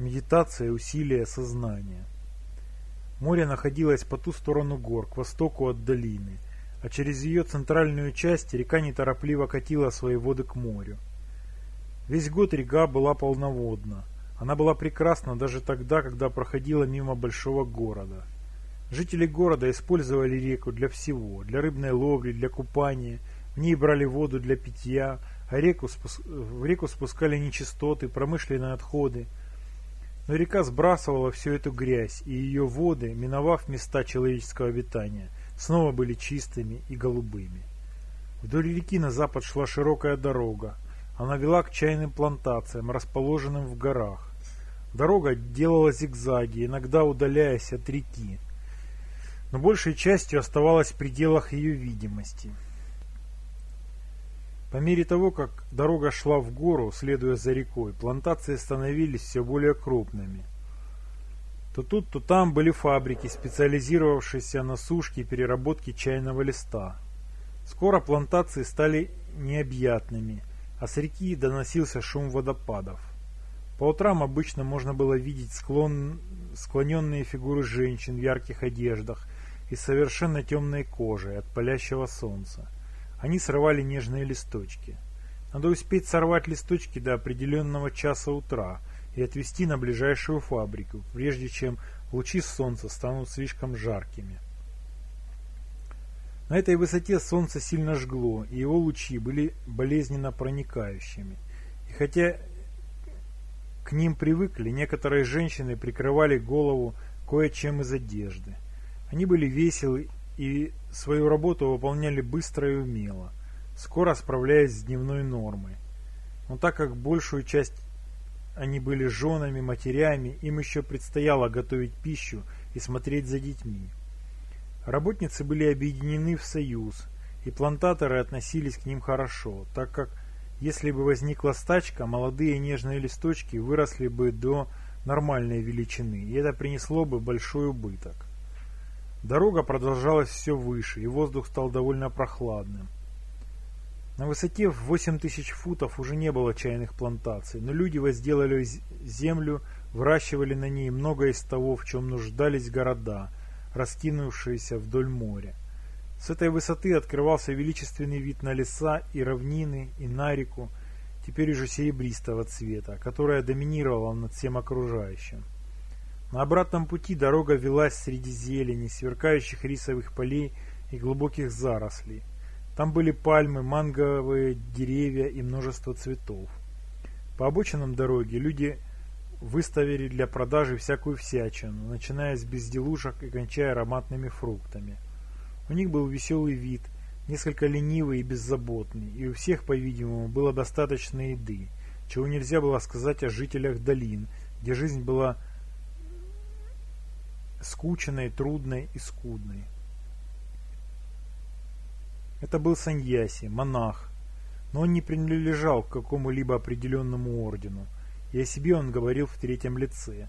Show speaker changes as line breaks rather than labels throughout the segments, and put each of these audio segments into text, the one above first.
Медитация – усилие сознания. Море находилось по ту сторону гор, к востоку от долины, а через ее центральную часть река неторопливо катила свои воды к морю. Весь год река была полноводна. Она была прекрасна даже тогда, когда проходила мимо большого города. Жители города использовали реку для всего, для рыбной ловли, для купания, в ней брали воду для питья, а реку спус... в реку спускали нечистоты, промышленные отходы – но река сбрасывала всю эту грязь, и ее воды, миновав места человеческого обитания, снова были чистыми и голубыми. Вдоль реки на запад шла широкая дорога. Она вела к чайным плантациям, расположенным в горах. Дорога делала зигзаги, иногда удаляясь от реки, но большей частью оставалась в пределах ее видимости. По мере того, как дорога шла в гору, следуя за рекой, плантации становились все более крупными. То тут, то там были фабрики, специализировавшиеся на сушке и переработке чайного листа. Скоро плантации стали необъятными, а с реки доносился шум водопадов. По утрам обычно можно было видеть склон... склоненные фигуры женщин в ярких одеждах и совершенно темной кожей от палящего солнца. Они срывали нежные листочки. Надо успеть сорвать листочки до определенного часа утра и отвезти на ближайшую фабрику, прежде чем лучи солнца станут слишком жаркими. На этой высоте солнце сильно жгло, и его лучи были болезненно проникающими. И хотя к ним привыкли, некоторые женщины прикрывали голову кое-чем из одежды. Они были веселы и свою работу выполняли быстро и умело, скоро справляясь с дневной нормой. Но так как большую часть они были женами, матерями, им еще предстояло готовить пищу и смотреть за детьми. Работницы были объединены в союз, и плантаторы относились к ним хорошо, так как если бы возникла стачка, молодые нежные листочки выросли бы до нормальной величины, и это принесло бы большой убыток. Дорога продолжалась все выше, и воздух стал довольно прохладным. На высоте в 8 тысяч футов уже не было чайных плантаций, но люди возделали землю, выращивали на ней многое из того, в чем нуждались города, раскинувшиеся вдоль моря. С этой высоты открывался величественный вид на леса и равнины, и на реку, теперь уже серебристого цвета, которая доминировала над всем окружающим. На обратном пути дорога велась среди зелени, сверкающих рисовых полей и глубоких зарослей. Там были пальмы, манговые деревья и множество цветов. По обочинам дороги люди выставили для продажи всякую всячину, начиная с безделушек и кончая ароматными фруктами. У них был веселый вид, несколько ленивый и беззаботный, и у всех, по-видимому, было достаточно еды, чего нельзя было сказать о жителях долин, где жизнь была скученной, трудной и скудной. Это был Саньяси, монах, но он не принадлежал к какому-либо определенному ордену, и о себе он говорил в третьем лице.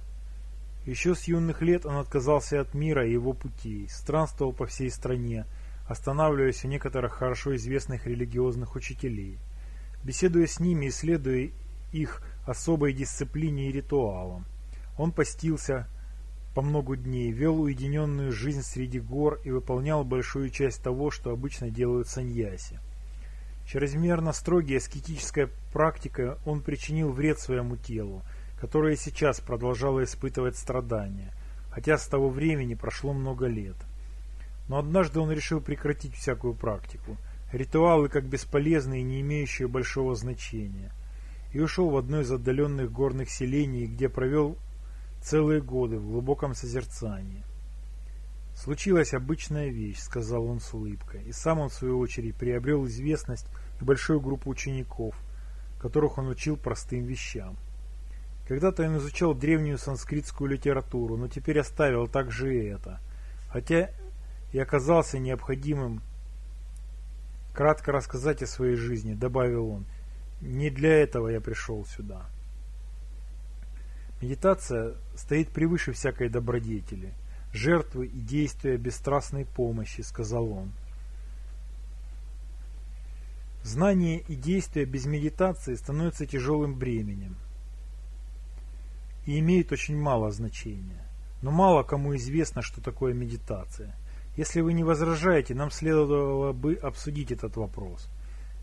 Еще с юных лет он отказался от мира и его путей, странствовал по всей стране, останавливаясь у некоторых хорошо известных религиозных учителей. Беседуя с ними, исследуя их особой дисциплине и ритуалам. Он постился, по много дней, вел уединенную жизнь среди гор и выполнял большую часть того, что обычно делают саньяси. Чрезмерно строгий аскетическая практика он причинил вред своему телу, которое сейчас продолжало испытывать страдания, хотя с того времени прошло много лет. Но однажды он решил прекратить всякую практику, ритуалы как бесполезные и не имеющие большого значения, и ушел в одно из отдаленных горных селений, где провел целые годы в глубоком созерцании. «Случилась обычная вещь», — сказал он с улыбкой, и сам он, в свою очередь, приобрел известность и большую группу учеников, которых он учил простым вещам. Когда-то он изучал древнюю санскритскую литературу, но теперь оставил также и это, хотя и оказался необходимым кратко рассказать о своей жизни, добавил он. Не для этого я пришел сюда. Медитация стоит превыше всякой добродетели, жертвы и действия бесстрастной помощи, сказал он. Знание и действие без медитации становятся тяжелым бременем. и имеют очень мало значения. Но мало кому известно, что такое медитация. Если вы не возражаете, нам следовало бы обсудить этот вопрос.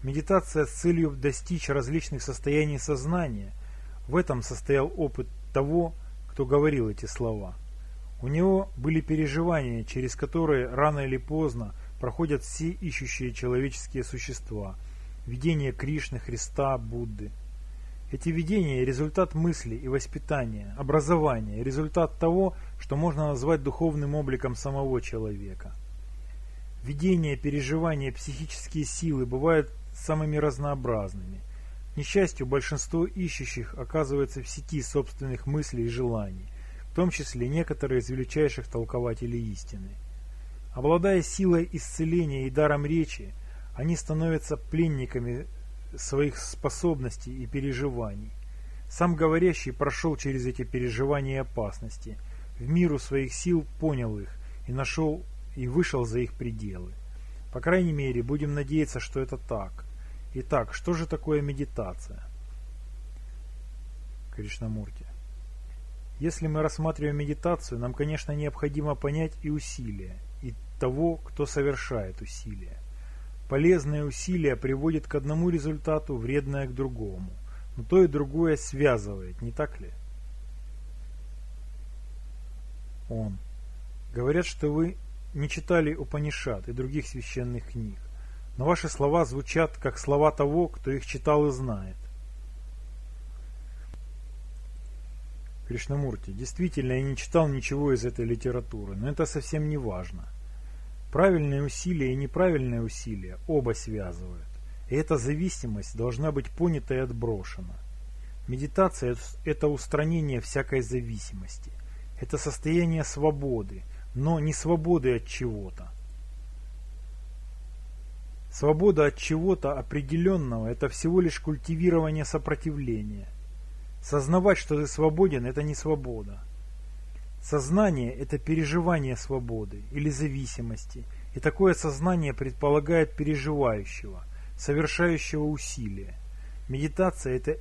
Медитация с целью достичь различных состояний сознания. В этом состоял опыт того, кто говорил эти слова. У него были переживания, через которые рано или поздно проходят все ищущие человеческие существа. Видение Кришны, Христа, Будды. Эти видения – результат мысли и воспитания, образования, результат того, что можно назвать духовным обликом самого человека. Видения, переживания, психические силы бывают самыми разнообразными. Несчастью, большинство ищущих оказывается в сети собственных мыслей и желаний, в том числе некоторые из величайших толкователей истины. Обладая силой исцеления и даром речи, они становятся пленниками своих способностей и переживаний. Сам говорящий прошел через эти переживания и опасности, в миру своих сил понял их и нашел и вышел за их пределы. По крайней мере, будем надеяться, что это так. Итак, что же такое медитация? Кришнамурти. Если мы рассматриваем медитацию, нам, конечно, необходимо понять и усилия, и того, кто совершает усилия. Полезное усилие приводит к одному результату, вредное к другому. Но то и другое связывает, не так ли? Он. Говорят, что вы не читали Упанишат и других священных книг, но ваши слова звучат как слова того, кто их читал и знает. Кришнамурти, действительно, я не читал ничего из этой литературы, но это совсем не важно. Правильные усилия и неправильные усилия оба связывают. И эта зависимость должна быть понята и отброшена. Медитация – это устранение всякой зависимости. Это состояние свободы, но не свободы от чего-то. Свобода от чего-то определенного – это всего лишь культивирование сопротивления. Сознавать, что ты свободен – это не свобода. Сознание – это переживание свободы или зависимости, и такое сознание предполагает переживающего, совершающего усилия. Медитация – это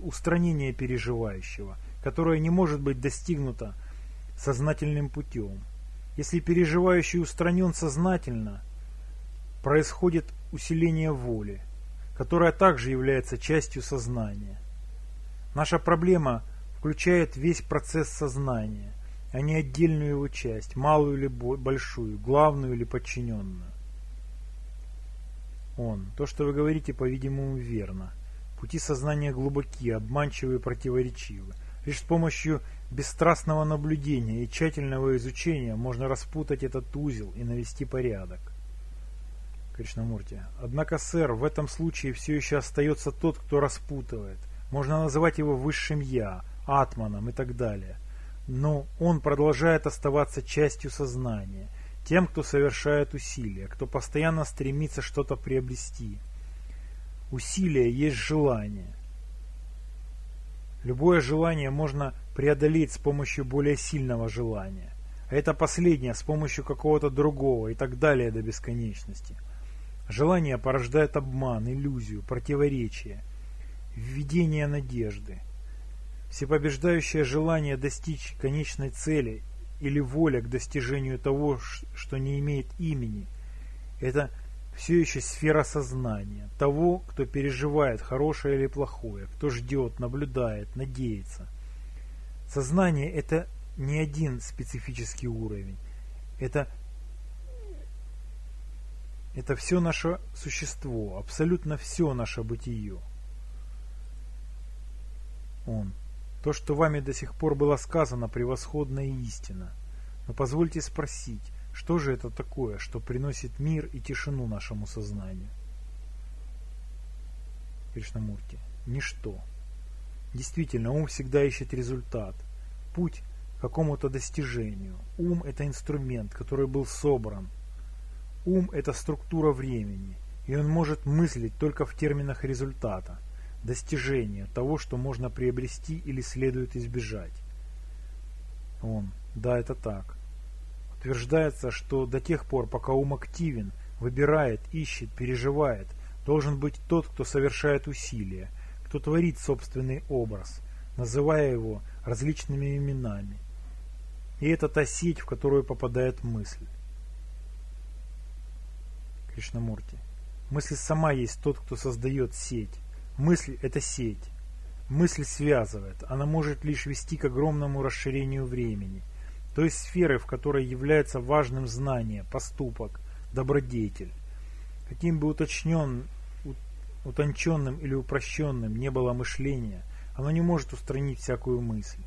устранение переживающего, которое не может быть достигнуто сознательным путем. Если переживающий устранен сознательно, происходит усиление воли, которая также является частью сознания. Наша проблема – включает весь процесс сознания, а не отдельную его часть, малую или большую, главную или подчиненную. Он. То, что вы говорите, по-видимому, верно. Пути сознания глубоки, обманчивы и противоречивы. Лишь с помощью бесстрастного наблюдения и тщательного изучения можно распутать этот узел и навести порядок. Кришнамурти. Однако, сэр, в этом случае все еще остается тот, кто распутывает. Можно называть его высшим «я», атманом и так далее. Но он продолжает оставаться частью сознания, тем, кто совершает усилия, кто постоянно стремится что-то приобрести. Усилие есть желание. Любое желание можно преодолеть с помощью более сильного желания, а это последнее с помощью какого-то другого и так далее до бесконечности. Желание порождает обман, иллюзию, противоречие, введение надежды – Всепобеждающее желание достичь конечной цели или воля к достижению того, что не имеет имени, это все еще сфера сознания, того, кто переживает хорошее или плохое, кто ждет, наблюдает, надеется. Сознание – это не один специфический уровень, это, это все наше существо, абсолютно все наше бытие. Он – то, что вами до сих пор было сказано, превосходная истина. Но позвольте спросить, что же это такое, что приносит мир и тишину нашему сознанию? Кришнамурти. Ничто. Действительно, ум всегда ищет результат, путь к какому-то достижению. Ум – это инструмент, который был собран. Ум – это структура времени, и он может мыслить только в терминах результата – достижения того, что можно приобрести или следует избежать. Он. Да, это так. Утверждается, что до тех пор, пока ум активен, выбирает, ищет, переживает, должен быть тот, кто совершает усилия, кто творит собственный образ. называя его различными именами. И это та сеть, в которую попадает мысль. Кришнамурти. Мысль сама есть тот, кто создает сеть. Мысль – это сеть. Мысль связывает. Она может лишь вести к огромному расширению времени. То есть сферы, в которой является важным знание, поступок, добродетель. Каким бы уточнен, утонченным или упрощенным не было мышление, оно не может устранить всякую мысль.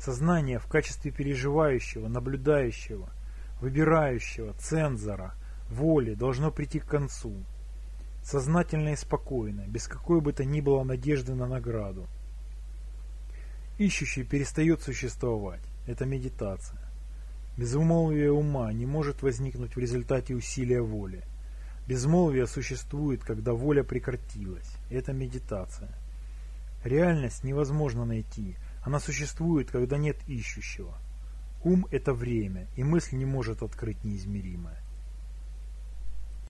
Сознание в качестве переживающего, наблюдающего, выбирающего, цензора, воли должно прийти к концу. Сознательно и спокойно, без какой бы то ни было надежды на награду. Ищущий перестает существовать. Это медитация. Безмолвие ума не может возникнуть в результате усилия воли. Безмолвие существует, когда воля прекратилась. Это медитация. Реальность невозможно найти. Она существует, когда нет ищущего. Ум – это время, и мысль не может открыть неизмеримое.